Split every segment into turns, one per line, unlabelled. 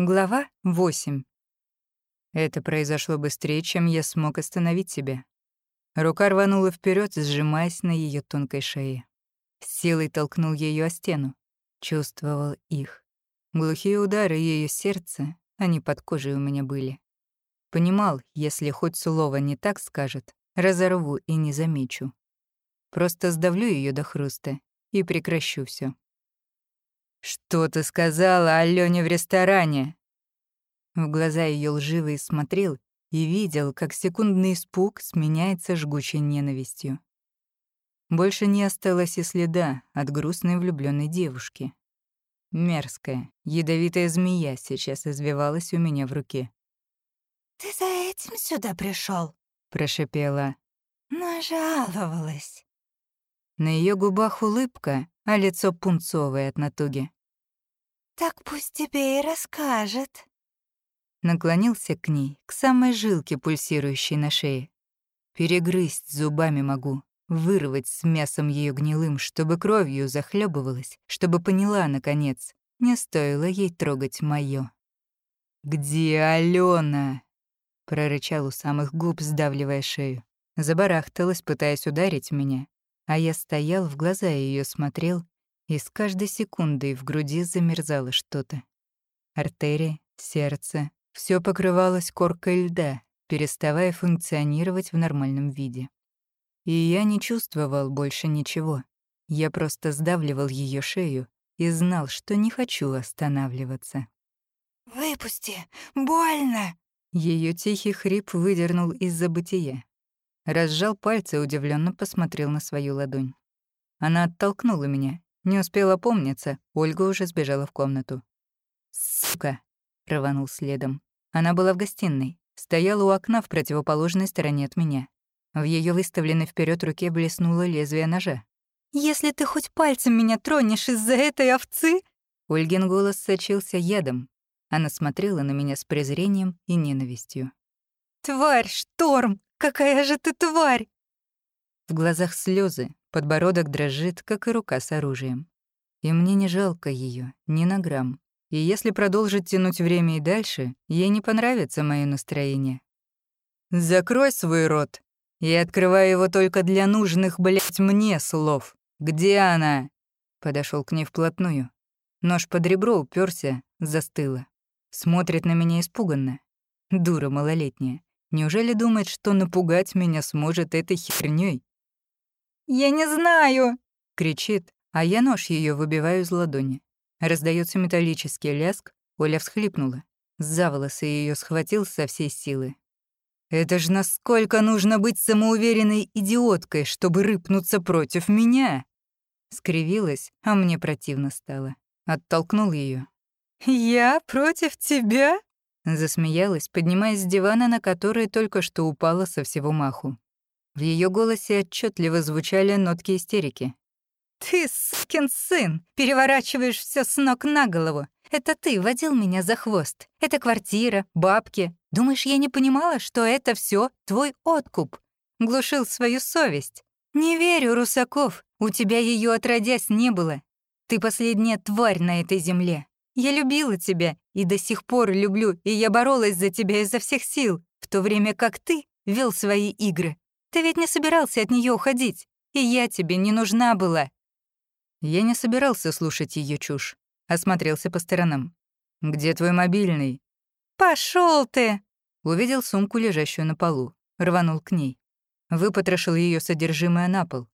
Глава 8. Это произошло быстрее, чем я смог остановить себя. Рука рванула вперед, сжимаясь на ее тонкой шее. С силой толкнул ее о стену. Чувствовал их. Глухие удары ее сердца, они под кожей у меня были. Понимал, если хоть слово не так скажет, разорву и не замечу. Просто сдавлю ее до хруста и прекращу все. «Что ты сказала Алёне в ресторане?» В глаза ее лживые смотрел и видел, как секундный испуг сменяется жгучей ненавистью. Больше не осталось и следа от грустной влюбленной девушки. Мерзкая, ядовитая змея сейчас извивалась у меня в руке.
«Ты за этим сюда пришел?
прошипела.
Нажаловалась.
На ее губах улыбка, а лицо пунцовое от натуги.
«Так пусть тебе и расскажет».
Наклонился к ней, к самой жилке, пульсирующей на шее. Перегрызть зубами могу, вырвать с мясом ее гнилым, чтобы кровью захлебывалась, чтобы поняла, наконец, не стоило ей трогать моё. «Где Алена?» — прорычал у самых губ, сдавливая шею. Забарахталась, пытаясь ударить меня, а я стоял, в глаза ее смотрел, и с каждой секундой в груди замерзало что-то. Артерии, сердце, все покрывалось коркой льда, переставая функционировать в нормальном виде. И я не чувствовал больше ничего. Я просто сдавливал ее шею и знал, что не хочу останавливаться.
«Выпусти! Больно!»
Ее тихий хрип выдернул из забытия. Разжал пальцы, удивленно посмотрел на свою ладонь. Она оттолкнула меня. Не успела помниться, Ольга уже сбежала в комнату. «Сука!» — рванул следом. Она была в гостиной, стояла у окна в противоположной стороне от меня. В ее выставленной вперед руке блеснуло лезвие ножа.
«Если ты хоть пальцем меня тронешь из-за этой овцы...»
Ольгин голос сочился ядом. Она смотрела на меня с презрением и ненавистью.
«Тварь, Шторм! Какая же ты тварь!»
В глазах слезы, подбородок дрожит, как и рука с оружием. И мне не жалко ее, ни на грамм. И если продолжить тянуть время и дальше, ей не понравится мое настроение. «Закрой свой рот и открывай его только для нужных, блядь, мне слов. Где она?» Подошел к ней вплотную. Нож под ребро уперся, застыла. Смотрит на меня испуганно. Дура малолетняя. Неужели думает, что напугать меня сможет этой хернёй?
«Я не знаю!»
— кричит, а я нож ее выбиваю из ладони. Раздается металлический ляск, Оля всхлипнула. За волосы ее схватил со всей силы. «Это ж насколько нужно быть самоуверенной идиоткой, чтобы рыпнуться против меня!» Скривилась, а мне противно стало. Оттолкнул ее.
«Я против тебя?»
Засмеялась, поднимаясь с дивана, на который только что упала со всего маху. В ее голосе отчетливо звучали нотки истерики.
«Ты, сукин сын, переворачиваешь все с ног на голову. Это ты водил меня за хвост. Это квартира, бабки. Думаешь, я не понимала, что это все твой откуп? Глушил свою совесть. Не верю, Русаков, у тебя ее отродясь не было. Ты последняя тварь на этой земле. Я любила тебя и до сих пор люблю, и я боролась за тебя изо всех сил, в то время как ты вел свои игры. Ты ведь не собирался от нее уходить, и я тебе не нужна была».
Я не собирался слушать ее чушь. Осмотрелся по сторонам. «Где твой мобильный?»
Пошел ты!»
Увидел сумку, лежащую на полу. Рванул к ней. Выпотрошил ее содержимое на пол.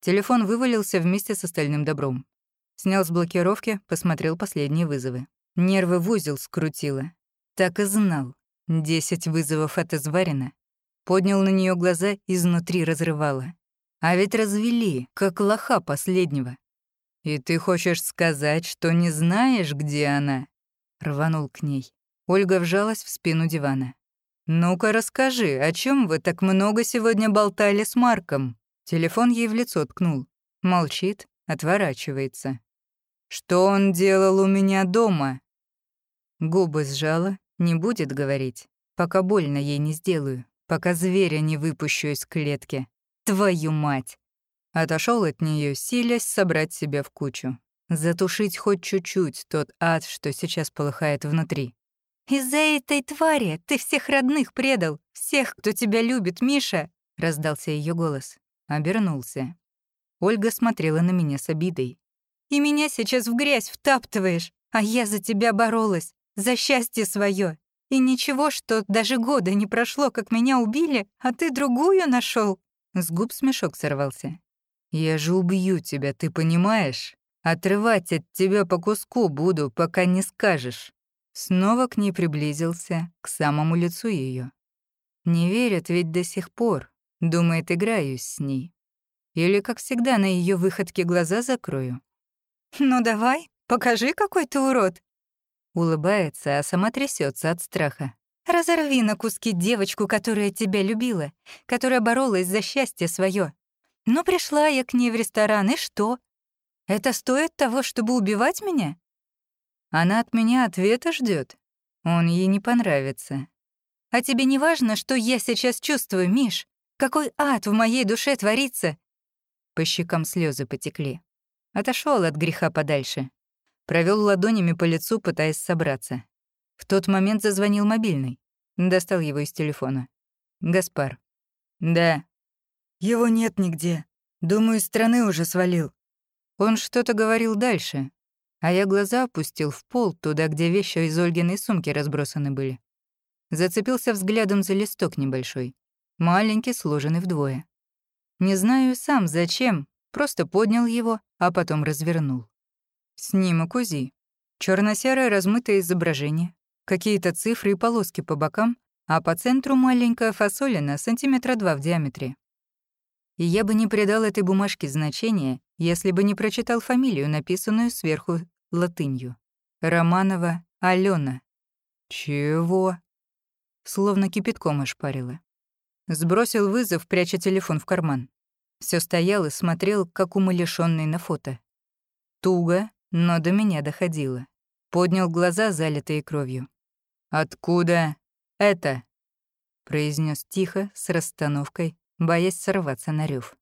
Телефон вывалился вместе с остальным добром. Снял с блокировки, посмотрел последние вызовы. Нервы в узел скрутило. Так и знал. Десять вызовов от изварина. Поднял на нее глаза, изнутри разрывало. А ведь развели, как лоха последнего. «И ты хочешь сказать, что не знаешь, где она?» Рванул к ней. Ольга вжалась в спину дивана. «Ну-ка расскажи, о чем вы так много сегодня болтали с Марком?» Телефон ей в лицо ткнул. Молчит, отворачивается. Что он делал у меня дома? Губы сжала, не будет говорить, пока больно ей не сделаю, пока зверя не выпущу из клетки. Твою мать! Отошел от нее, силясь собрать себя в кучу. Затушить хоть чуть-чуть тот ад, что сейчас полыхает внутри.
Из-за этой твари ты всех родных предал, всех, кто тебя любит, Миша!» — раздался ее голос.
Обернулся. Ольга смотрела на меня с обидой.
«И меня сейчас в грязь втаптываешь, а я за тебя боролась, за счастье свое. И ничего, что даже года не прошло, как меня убили, а ты другую нашел.
С губ смешок сорвался. «Я же убью тебя, ты понимаешь? Отрывать от тебя по куску буду, пока не скажешь». Снова к ней приблизился, к самому лицу ее. Не верят ведь до сих пор. Думает, играюсь с ней. Или, как всегда, на ее выходке глаза закрою.
«Ну давай, покажи, какой ты урод!»
Улыбается, а сама трясется от страха.
«Разорви на куски девочку, которая тебя любила, которая боролась за счастье свое. Но пришла я к ней в ресторан, и что? Это стоит того, чтобы убивать меня?»
Она от меня ответа ждет. Он ей не понравится.
«А тебе не важно, что я сейчас чувствую, Миш? Какой ад в моей душе творится?»
По щекам слезы потекли. Отошел от греха подальше. Провел ладонями по лицу, пытаясь собраться. В тот момент зазвонил мобильный. Достал его из телефона. «Гаспар». «Да».
«Его нет нигде. Думаю, из страны уже свалил».
Он что-то говорил дальше, а я глаза опустил в пол, туда, где вещи из Ольгиной сумки разбросаны были. Зацепился взглядом за листок небольшой, маленький, сложенный вдвое. Не знаю сам зачем, просто поднял его, а потом развернул. Снимок УЗИ. Черно-серое размытое изображение, какие-то цифры и полоски по бокам, а по центру маленькая фасолина сантиметра два в диаметре. И я бы не придал этой бумажке значения, если бы не прочитал фамилию, написанную сверху латынью. Романова Алена. Чего? Словно кипятком ошпарило. Сбросил вызов, пряча телефон в карман. Все стоял и смотрел, как умалишённый на фото. Туго, но до меня доходило. Поднял глаза, залитые кровью. «Откуда это?» произнес тихо, с расстановкой, боясь сорваться на рев.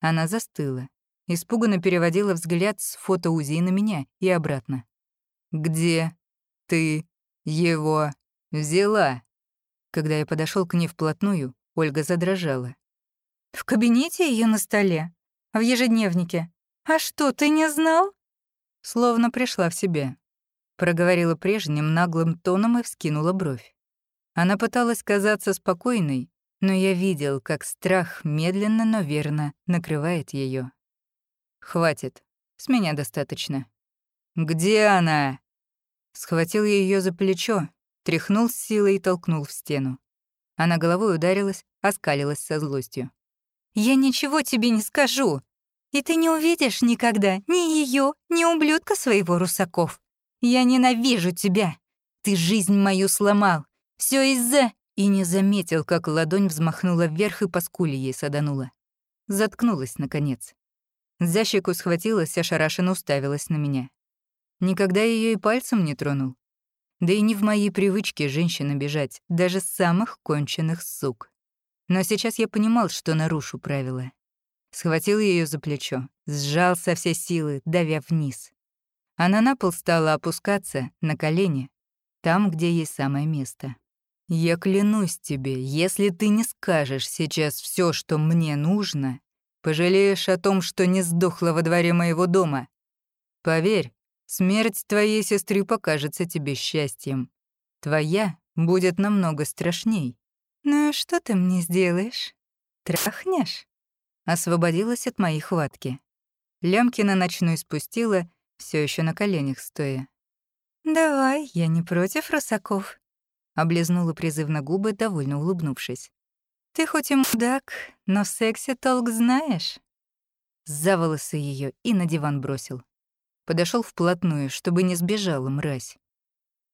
Она застыла, испуганно переводила взгляд с фото УЗИ на меня и обратно. «Где ты его взяла?» Когда я подошел к ней вплотную, Ольга задрожала.
«В кабинете ее на столе? В ежедневнике? А что, ты не знал?»
Словно пришла в себя. Проговорила прежним наглым тоном и вскинула бровь. Она пыталась казаться спокойной, но я видел, как страх медленно, но верно накрывает ее. «Хватит. С меня достаточно». «Где она?» Схватил ее за плечо, тряхнул с силой и толкнул в стену. Она головой ударилась, оскалилась со злостью.
«Я ничего тебе не скажу. И ты не увидишь никогда ни ее, ни ублюдка своего Русаков. Я ненавижу тебя. Ты жизнь мою сломал. Все из-за...»
И не заметил, как ладонь взмахнула вверх и по скуле ей саданула. Заткнулась, наконец. За щеку схватилась, ошарашенно уставилась на меня. Никогда ее и пальцем не тронул. Да и не в моей привычке женщин обижать, даже самых конченых сук. Но сейчас я понимал, что нарушу правила. Схватил ее за плечо, сжал со всей силы, давя вниз. Она на пол стала опускаться, на колени, там, где ей самое место. «Я клянусь тебе, если ты не скажешь сейчас все, что мне нужно, пожалеешь о том, что не сдохла во дворе моего дома. Поверь, Смерть твоей сестры покажется тебе счастьем. Твоя будет намного страшней.
Ну что ты мне сделаешь? Трахнешь?
Освободилась от моей хватки. Лямки на ночную спустила, все еще на коленях стоя.
«Давай, я не против русаков», —
облизнула призывно губы, довольно улыбнувшись.
«Ты хоть и мудак, но в сексе толк знаешь».
За волосы ее и на диван бросил подошел вплотную, чтобы не сбежала мразь.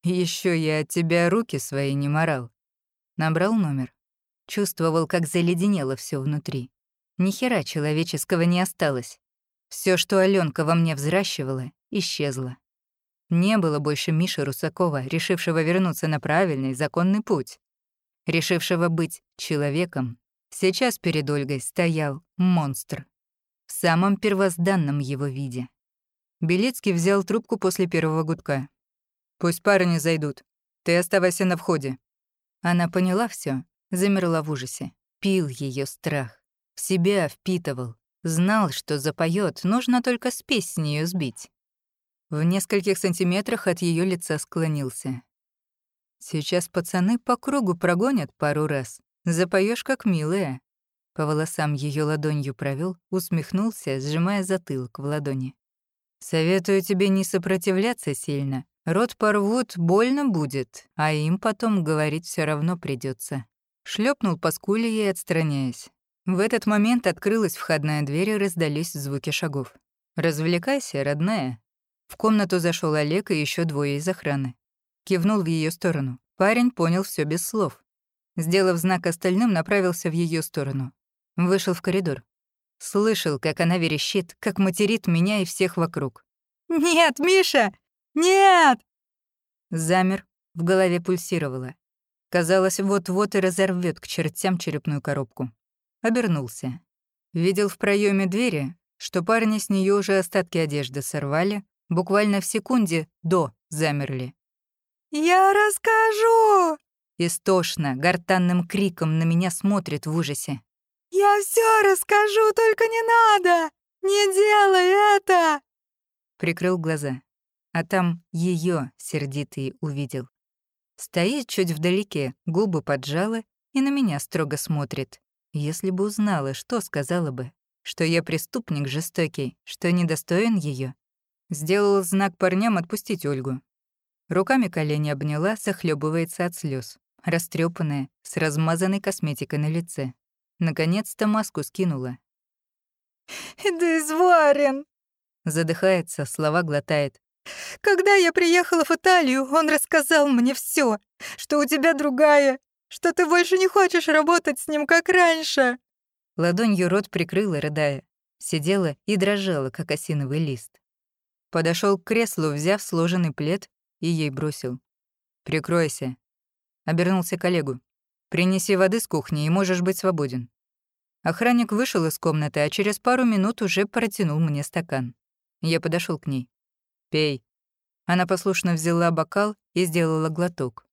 Еще я от тебя руки свои не морал. Набрал номер. Чувствовал, как заледенело все внутри. Ни хера человеческого не осталось. Все, что Аленка во мне взращивала, исчезло. Не было больше Миши Русакова, решившего вернуться на правильный, законный путь. Решившего быть человеком. Сейчас перед Ольгой стоял монстр. В самом первозданном его виде. Белецкий взял трубку после первого гудка. «Пусть парни зайдут». Ты оставайся на входе». Она поняла все, замерла в ужасе. Пил ее страх. В себя впитывал. Знал, что запоет, нужно только спесь с нее сбить. В нескольких сантиметрах от ее лица склонился. Сейчас пацаны по кругу прогонят пару раз. Запоешь как милая. По волосам ее ладонью провел, усмехнулся, сжимая затылок в ладони. Советую тебе не сопротивляться сильно. Рот порвут, больно будет, а им потом говорить все равно придется. Шлепнул по скуле ей, отстраняясь. В этот момент открылась входная дверь и раздались звуки шагов. «Развлекайся, родная». В комнату зашел Олег и еще двое из охраны. Кивнул в ее сторону. Парень понял все без слов. Сделав знак остальным, направился в ее сторону. Вышел в коридор. Слышал, как она верещит, как материт меня и всех вокруг.
«Нет, Миша! Нет!»
Замер, в голове пульсировало. Казалось, вот-вот и разорвет к чертям черепную коробку обернулся. Видел в проеме двери, что парни с нее уже остатки одежды сорвали, буквально в секунде до замерли.
«Я расскажу!»
Истошно, гортанным криком на меня смотрит в ужасе.
«Я все расскажу, только не надо! Не делай это!»
Прикрыл глаза, а там ее сердитый увидел. Стоит чуть вдалеке, губы поджала и на меня строго смотрит. Если бы узнала, что сказала бы? Что я преступник жестокий, что недостоин ее. Сделала знак парням отпустить Ольгу. Руками колени обняла, захлебывается от слез, растрепанная, с размазанной косметикой на лице. Наконец-то маску скинула.
«Да изварен!»
Задыхается, слова глотает.
«Когда я приехала в Италию, он рассказал мне все, что у тебя другая, что ты больше не хочешь работать с ним, как раньше!»
Ладонью рот прикрыла, рыдая. Сидела и дрожала, как осиновый лист. Подошел к креслу, взяв сложенный плед, и ей бросил. «Прикройся». Обернулся к Олегу. «Принеси воды с кухни, и можешь быть свободен». Охранник вышел из комнаты, а через пару минут уже протянул мне стакан. Я подошел к ней. «Пей». Она послушно взяла бокал и сделала глоток.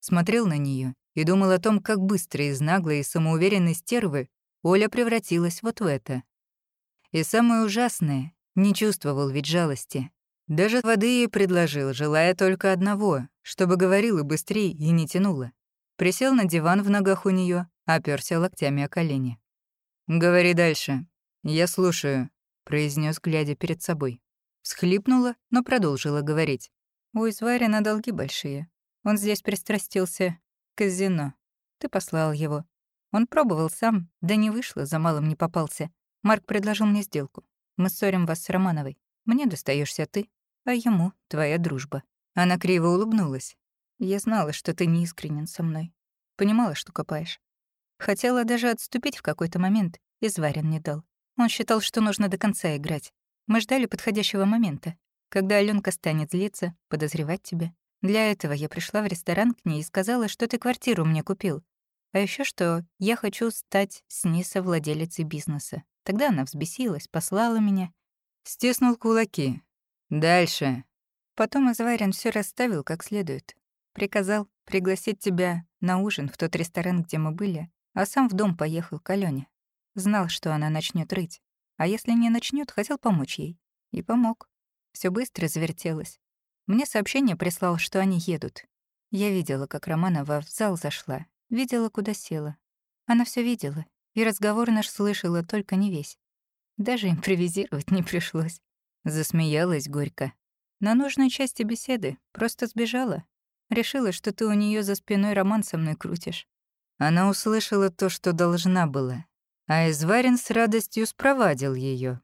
Смотрел на нее и думал о том, как быстро из наглой и самоуверенной стервы Оля превратилась вот в это. И самое ужасное, не чувствовал ведь жалости. Даже воды ей предложил, желая только одного, чтобы говорила быстрее и не тянула. Присел на диван в ногах у нее, оперся локтями о колени. «Говори дальше. Я слушаю», — произнес, глядя перед собой. Схлипнула, но продолжила говорить. «У Изварина долги большие. Он здесь пристрастился казино. Ты послал его. Он пробовал сам, да не вышло, за малым не попался. Марк предложил мне сделку. Мы ссорим вас с Романовой. Мне достаешься ты, а ему твоя дружба». Она криво улыбнулась. «Я знала, что ты не искренен со мной. Понимала, что копаешь. Хотела даже отступить в какой-то момент, и Зварин не дал. Он считал, что нужно до конца играть. Мы ждали подходящего момента, когда Алёнка станет злиться, подозревать тебя. Для этого я пришла в ресторан к ней и сказала, что ты квартиру мне купил. А еще что я хочу стать с ней совладелицей бизнеса. Тогда она взбесилась, послала меня. Стиснул кулаки. Дальше. Потом Изварин все расставил как следует. Приказал пригласить тебя на ужин в тот ресторан, где мы были, а сам в дом поехал к Алёне. Знал, что она начнет рыть. А если не начнет, хотел помочь ей. И помог. Все быстро завертелось. Мне сообщение прислал, что они едут. Я видела, как Романова в зал зашла, видела, куда села. Она все видела, и разговор наш слышала только не весь. Даже импровизировать не пришлось. Засмеялась горько. На нужной части беседы просто сбежала. Решила, что ты у нее за спиной роман со мной крутишь. Она услышала то, что должна была. А Изварин с радостью спровадил ее.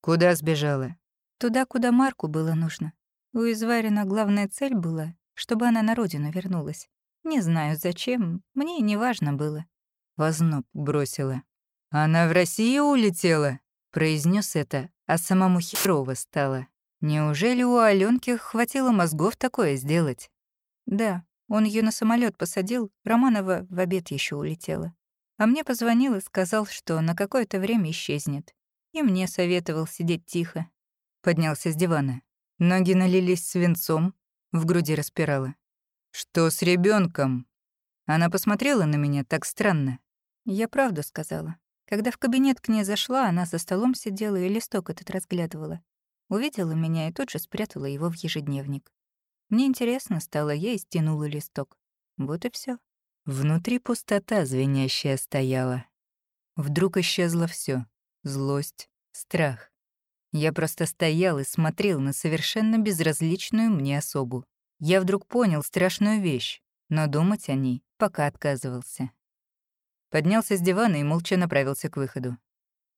Куда сбежала? Туда, куда Марку было нужно. У Изварина главная цель была, чтобы она на родину вернулась. Не знаю, зачем, мне не важно было. Возноб бросила. «Она в Россию улетела?» Произнес это, а самому херово стало. Неужели у Аленки хватило мозгов такое сделать? Да, он ее на самолет посадил, Романова в обед еще улетела. А мне позвонил и сказал, что на какое-то время исчезнет. И мне советовал сидеть тихо. Поднялся с дивана. Ноги налились свинцом, в груди распирало. «Что с ребенком? Она посмотрела на меня так странно.
Я правду сказала. Когда в кабинет к ней зашла, она за столом сидела и листок этот разглядывала. Увидела меня и тут же спрятала его в ежедневник. Мне интересно стало, я и стянула листок. Вот и все.
Внутри пустота звенящая стояла. Вдруг исчезло все: злость, страх. Я просто стоял и смотрел на совершенно безразличную мне особу. Я вдруг понял страшную вещь, но думать о ней пока отказывался. Поднялся с дивана и молча направился к выходу.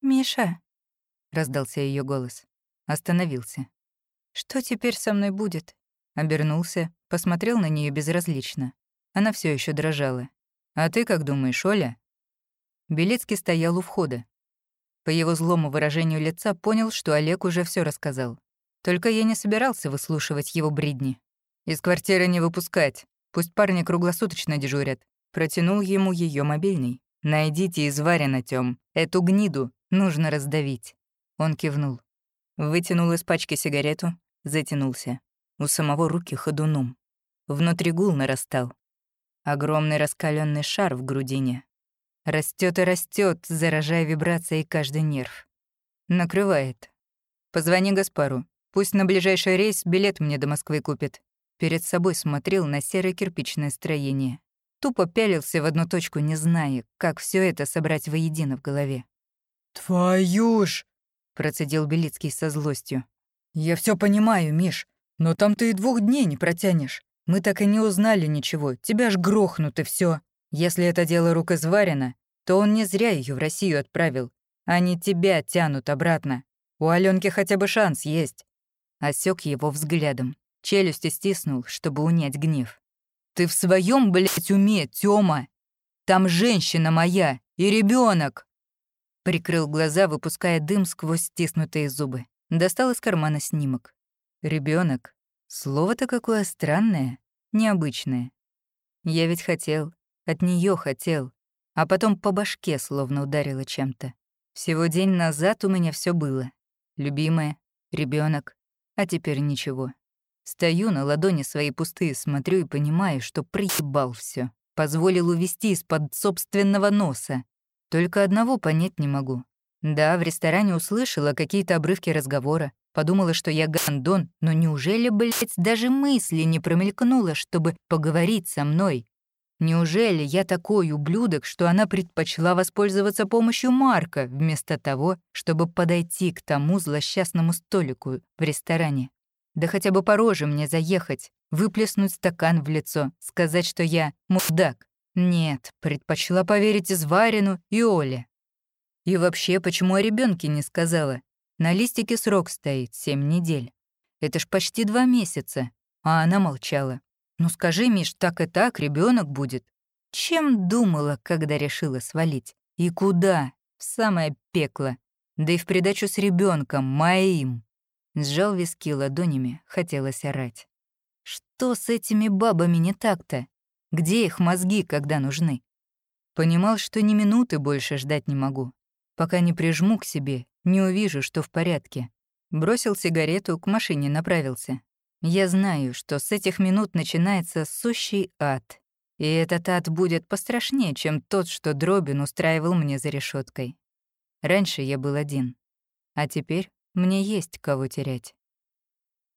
«Миша!»
— раздался ее голос. Остановился.
«Что теперь со мной будет?»
Обернулся, посмотрел на нее безразлично. Она все еще дрожала. «А ты как думаешь, Оля?» Белецкий стоял у входа. По его злому выражению лица понял, что Олег уже все рассказал. Только я не собирался выслушивать его бредни. «Из квартиры не выпускать. Пусть парни круглосуточно дежурят». Протянул ему ее мобильный. «Найдите из Варина, Тём. Эту гниду нужно раздавить». Он кивнул. Вытянул из пачки сигарету, затянулся. У самого руки ходуном. Внутри гул нарастал. Огромный раскаленный шар в грудине. Растет и растет, заражая вибрацией каждый нерв. Накрывает. Позвони Гаспару. Пусть на ближайший рейс билет мне до Москвы купит. Перед собой смотрел на серое кирпичное строение. Тупо пялился в одну точку, не зная, как все это собрать воедино в голове.
«Твою ж!» — процедил Белицкий со злостью. «Я все понимаю, Миш, но там ты и двух дней не протянешь. Мы так и не узнали ничего, тебя ж грохнут и все. Если это дело рук изварено, то он не зря ее в Россию отправил. Они тебя тянут обратно. У Аленки хотя бы шанс есть. Осек его взглядом. Челюсти стиснул, чтобы унять гнев. «Ты в своем, блядь, уме, Тёма? Там женщина моя и ребенок. Прикрыл глаза, выпуская дым сквозь стиснутые зубы. Достал из кармана снимок. Ребенок. Слово-то какое странное, необычное. Я ведь хотел, от нее хотел, а потом по башке словно ударило чем-то. Всего день назад у меня все было. Любимая, ребенок, а теперь ничего. Стою на ладони свои пустые, смотрю и понимаю, что приебал все, Позволил увести из-под собственного носа. Только одного понять не могу. Да, в ресторане услышала какие-то обрывки разговора, подумала, что я гандон, но неужели, блядь, даже мысли не промелькнуло, чтобы поговорить со мной? Неужели я такой ублюдок, что она предпочла воспользоваться помощью Марка вместо того, чтобы подойти к тому злосчастному столику в ресторане? Да хотя бы по роже мне заехать, выплеснуть стакан в лицо, сказать, что я мудак. Нет, предпочла поверить Изварину и Оле. И вообще, почему о ребенке не сказала? На листике срок стоит — семь недель. Это ж почти два месяца. А она молчала. «Ну скажи, Миш, так и так ребенок будет». Чем думала, когда решила свалить? И куда? В самое пекло. Да и в придачу с ребенком моим. Сжал виски ладонями, хотелось орать. Что с этими бабами не так-то? Где их мозги, когда нужны? Понимал, что ни минуты больше ждать не могу. Пока не прижму к себе, не увижу, что в порядке. Бросил сигарету, к машине направился. Я знаю, что с этих минут начинается сущий ад. И этот ад будет пострашнее, чем тот, что Дробин устраивал мне за решеткой. Раньше я был один. А теперь мне есть кого терять.